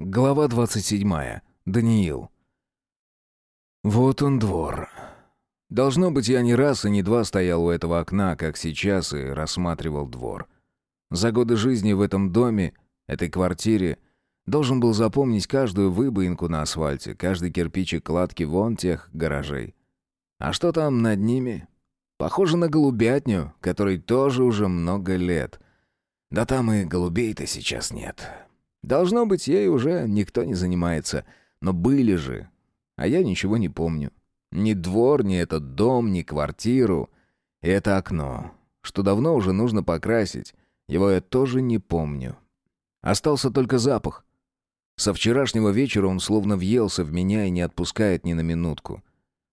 Глава 27. Даниил. Вот он двор. Должно быть, я не раз и не два стоял у этого окна, как сейчас, и рассматривал двор. За годы жизни в этом доме, этой квартире, должен был запомнить каждую выбоинку на асфальте, каждый кирпичик кладки вон тех гаражей. А что там над ними? Похоже на голубятню, которой тоже уже много лет. Да там и голубей-то сейчас нет. Должно быть, ей уже никто не занимается. Но были же. А я ничего не помню. Ни двор, ни этот дом, ни квартиру. И это окно, что давно уже нужно покрасить. Его я тоже не помню. Остался только запах. Со вчерашнего вечера он словно въелся в меня и не отпускает ни на минутку.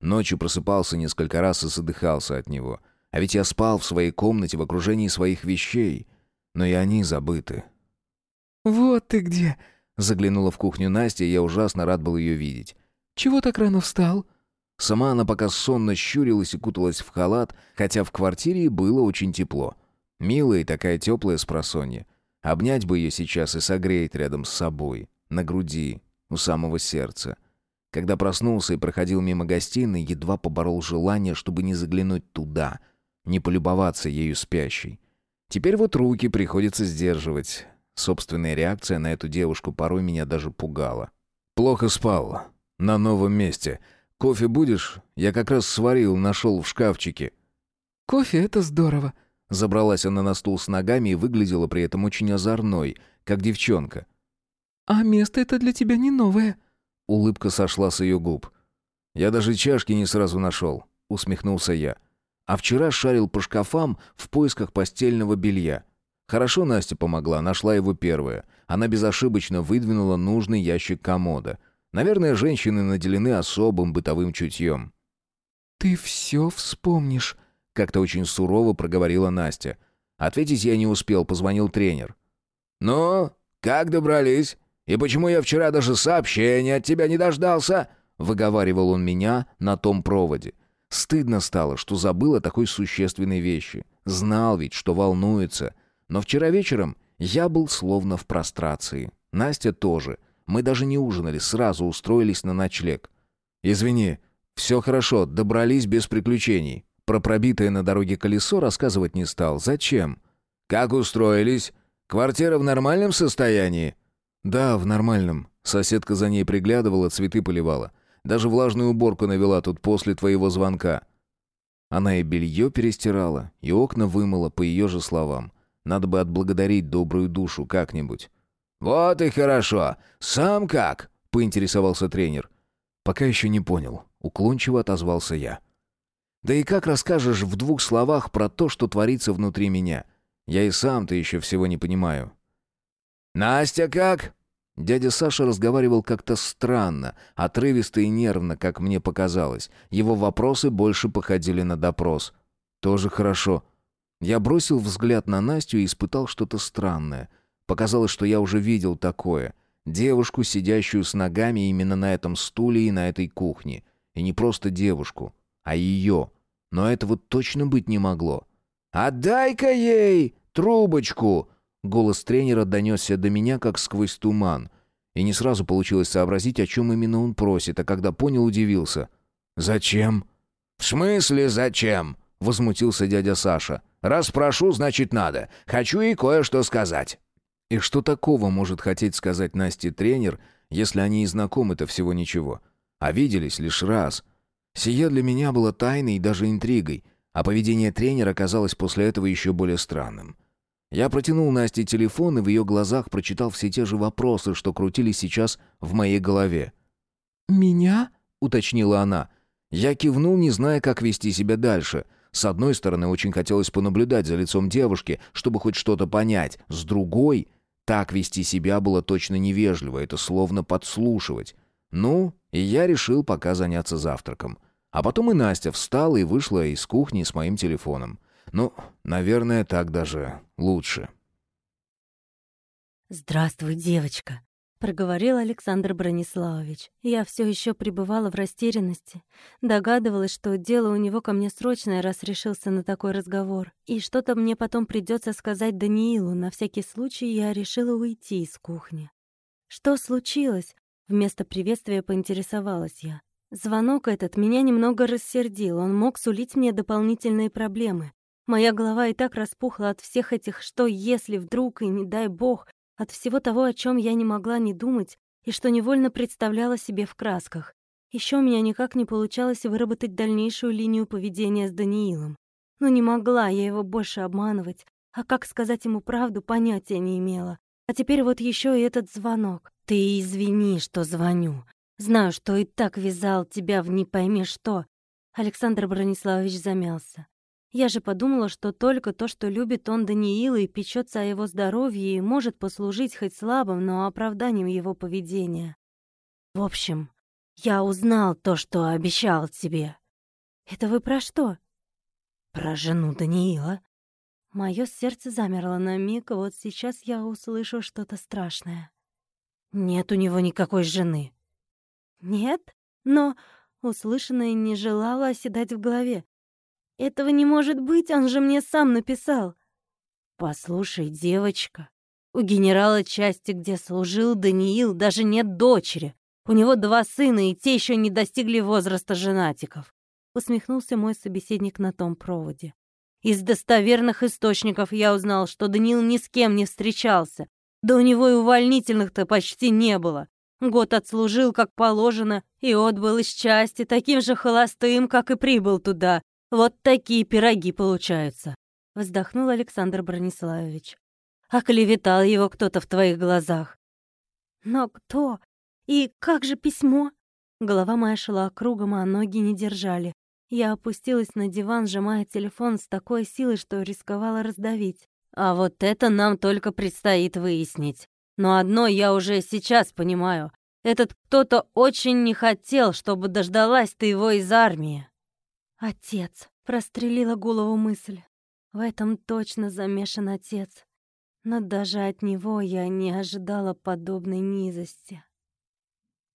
Ночью просыпался несколько раз и задыхался от него. А ведь я спал в своей комнате в окружении своих вещей. Но и они забыты. «Вот ты где!» — заглянула в кухню Настя, и я ужасно рад был ее видеть. «Чего так рано встал?» Сама она пока сонно щурилась и куталась в халат, хотя в квартире было очень тепло. Милая и такая теплая спросонья. Обнять бы ее сейчас и согреть рядом с собой, на груди, у самого сердца. Когда проснулся и проходил мимо гостиной, едва поборол желание, чтобы не заглянуть туда, не полюбоваться ею спящей. Теперь вот руки приходится сдерживать. Собственная реакция на эту девушку порой меня даже пугала. «Плохо спал. На новом месте. Кофе будешь? Я как раз сварил, нашел в шкафчике». «Кофе — это здорово». Забралась она на стул с ногами и выглядела при этом очень озорной, как девчонка. «А место это для тебя не новое». Улыбка сошла с ее губ. «Я даже чашки не сразу нашел», — усмехнулся я. «А вчера шарил по шкафам в поисках постельного белья. Хорошо Настя помогла, нашла его первая. Она безошибочно выдвинула нужный ящик комода. Наверное, женщины наделены особым бытовым чутьем. «Ты все вспомнишь», — как-то очень сурово проговорила Настя. Ответить я не успел, позвонил тренер. «Ну, как добрались? И почему я вчера даже сообщения от тебя не дождался?» Выговаривал он меня на том проводе. Стыдно стало, что забыл о такой существенной вещи. Знал ведь, что волнуется — но вчера вечером я был словно в прострации. Настя тоже. Мы даже не ужинали, сразу устроились на ночлег. «Извини, все хорошо, добрались без приключений». Про пробитое на дороге колесо рассказывать не стал. Зачем? «Как устроились? Квартира в нормальном состоянии?» «Да, в нормальном. Соседка за ней приглядывала, цветы поливала. Даже влажную уборку навела тут после твоего звонка». Она и белье перестирала, и окна вымыла, по ее же словам. Надо бы отблагодарить добрую душу как-нибудь. «Вот и хорошо. Сам как?» — поинтересовался тренер. «Пока еще не понял». Уклончиво отозвался я. «Да и как расскажешь в двух словах про то, что творится внутри меня? Я и сам-то еще всего не понимаю». «Настя как?» Дядя Саша разговаривал как-то странно, отрывисто и нервно, как мне показалось. Его вопросы больше походили на допрос. «Тоже хорошо», я бросил взгляд на Настю и испытал что-то странное. Показалось, что я уже видел такое. Девушку, сидящую с ногами именно на этом стуле и на этой кухне. И не просто девушку, а ее. Но этого точно быть не могло. «Отдай-ка ей трубочку!» Голос тренера донесся до меня, как сквозь туман. И не сразу получилось сообразить, о чем именно он просит, а когда понял, удивился. «Зачем?» «В смысле зачем?» — возмутился дядя Саша. Раз прошу, значит надо. Хочу ей кое-что сказать». И что такого может хотеть сказать Насте тренер, если они и знакомы-то всего ничего? А виделись лишь раз. Сие для меня было тайной и даже интригой, а поведение тренера оказалось после этого еще более странным. Я протянул Насте телефон и в ее глазах прочитал все те же вопросы, что крутились сейчас в моей голове. «Меня?» — уточнила она. Я кивнул, не зная, как вести себя дальше — с одной стороны, очень хотелось понаблюдать за лицом девушки, чтобы хоть что-то понять. С другой, так вести себя было точно невежливо, это словно подслушивать. Ну, и я решил пока заняться завтраком. А потом и Настя встала и вышла из кухни с моим телефоном. Ну, наверное, так даже лучше. «Здравствуй, девочка!» Проговорил Александр Брониславович. Я все еще пребывала в растерянности. Догадывалась, что дело у него ко мне срочное, раз решился на такой разговор. И что-то мне потом придется сказать Даниилу. На всякий случай я решила уйти из кухни. Что случилось?» Вместо приветствия поинтересовалась я. Звонок этот меня немного рассердил, он мог сулить мне дополнительные проблемы. Моя голова и так распухла от всех этих «что если вдруг» и «не дай бог», от всего того, о чем я не могла не думать и что невольно представляла себе в красках. Еще у меня никак не получалось выработать дальнейшую линию поведения с Даниилом. Но не могла я его больше обманывать, а как сказать ему правду, понятия не имела. А теперь вот еще и этот звонок. Ты извини, что звоню. Знаю, что и так вязал тебя в не пойми что. Александр Брониславович замялся. Я же подумала, что только то, что любит он Даниила и печется о его здоровье, и может послужить хоть слабым, но оправданием его поведения. В общем, я узнал то, что обещал тебе. Это вы про что? Про жену Даниила. Мое сердце замерло на миг, вот сейчас я услышу что-то страшное. Нет у него никакой жены. Нет? Но услышанное не желало оседать в голове. Этого не может быть, он же мне сам написал. Послушай, девочка, у генерала части, где служил Даниил, даже нет дочери. У него два сына, и те еще не достигли возраста женатиков. Усмехнулся мой собеседник на том проводе. Из достоверных источников я узнал, что Даниил ни с кем не встречался. Да у него и увольнительных-то почти не было. Год отслужил, как положено, и отбыл из части, таким же холостым, как и прибыл туда. Вот такие пироги получаются. Вздохнул Александр Брониславович. Оклеветал его кто-то в твоих глазах. Но кто? И как же письмо? Голова моя шла кругом, а ноги не держали. Я опустилась на диван, сжимая телефон с такой силой, что рисковала раздавить. А вот это нам только предстоит выяснить. Но одно я уже сейчас понимаю. Этот кто-то очень не хотел, чтобы дождалась ты его из армии. Отец. Прострелила голову мысль. В этом точно замешан отец. Но даже от него я не ожидала подобной низости.